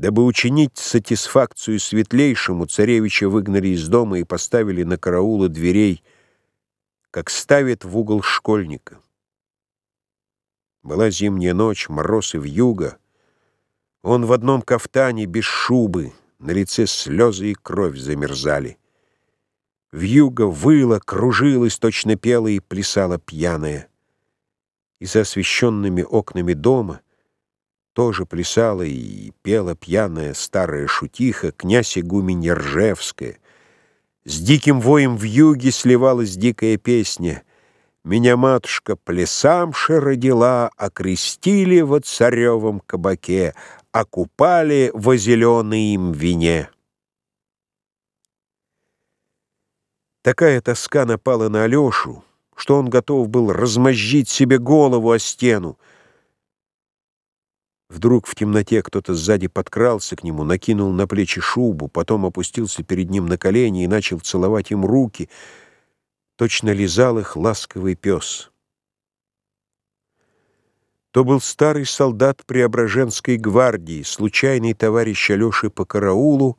Дабы учинить сатисфакцию светлейшему, царевича выгнали из дома и поставили на караулы дверей, как ставят в угол школьника. Была зимняя ночь, мороз и вьюга. Он в одном кафтане, без шубы, на лице слезы и кровь замерзали. Вьюга выла, кружилась, точно пела и плясала пьяная. И за освещенными окнами дома тоже плясала и пела пьяная старая шутиха, князь игуменья Ржевская. С диким воем в юге сливалась дикая песня. Меня матушка плясамша родила, окрестили во царевом кабаке, окупали во зеленой им вине. Такая тоска напала на Алешу, что он готов был размозжить себе голову о стену. Вдруг в темноте кто-то сзади подкрался к нему, накинул на плечи шубу, потом опустился перед ним на колени и начал целовать им руки. Точно лизал их ласковый пес. То был старый солдат Преображенской гвардии, случайный товарищ Алёши по караулу,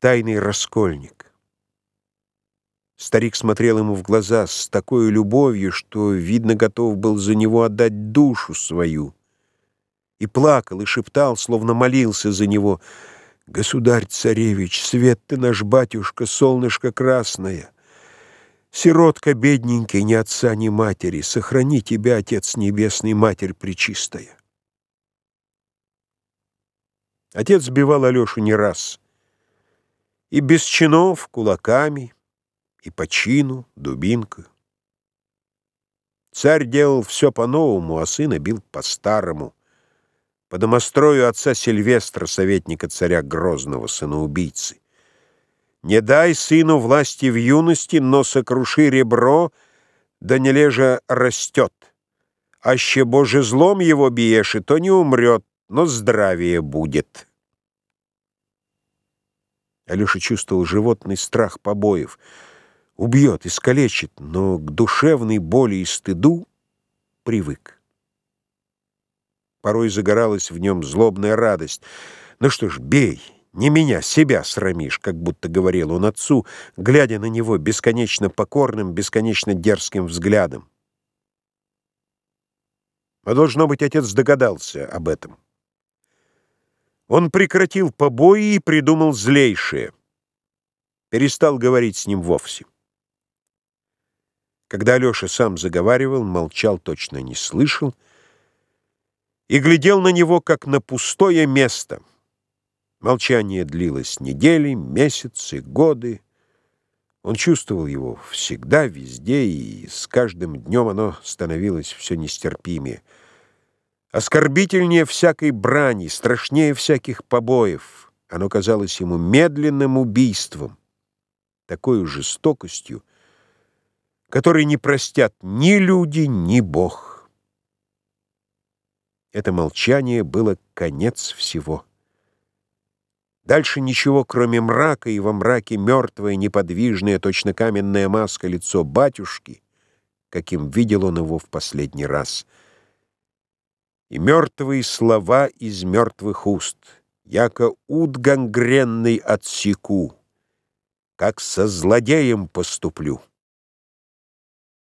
тайный раскольник. Старик смотрел ему в глаза с такой любовью, что, видно, готов был за него отдать душу свою. И плакал, и шептал, словно молился за него. «Государь-царевич, свет ты наш батюшка, солнышко красное!» Сиротка бедненький, ни отца, ни матери, сохрани тебя, Отец Небесный, Матерь Пречистая. Отец сбивал Алешу не раз. И без чинов, кулаками, и по чину, дубинкой. Царь делал все по-новому, а сына бил по-старому. По домострою отца Сильвестра, советника царя Грозного, сына убийцы. Не дай сыну власти в юности, но сокруши ребро, да не лежа растет. Аще Боже злом его биешь, и то не умрет, но здравие будет. Алеша чувствовал животный страх побоев. Убьет, искалечит, но к душевной боли и стыду привык. Порой загоралась в нем злобная радость. Ну что ж, бей, не меня, себя срамишь, как будто говорил он отцу, глядя на него бесконечно покорным, бесконечно дерзким взглядом. А должно быть, отец догадался об этом. Он прекратил побои и придумал злейшее. Перестал говорить с ним вовсе. Когда Алеша сам заговаривал, молчал, точно не слышал, и глядел на него, как на пустое место — Молчание длилось недели, месяцы, годы. Он чувствовал его всегда, везде, и с каждым днем оно становилось все нестерпимее. Оскорбительнее всякой брани, страшнее всяких побоев. Оно казалось ему медленным убийством, такой жестокостью, которой не простят ни люди, ни Бог. Это молчание было конец всего. Дальше ничего, кроме мрака, и во мраке мертвое, неподвижное, точно каменная маска лицо батюшки, каким видел он его в последний раз. И мертвые слова из мертвых уст, яко уд гангренный отсеку, как со злодеем поступлю.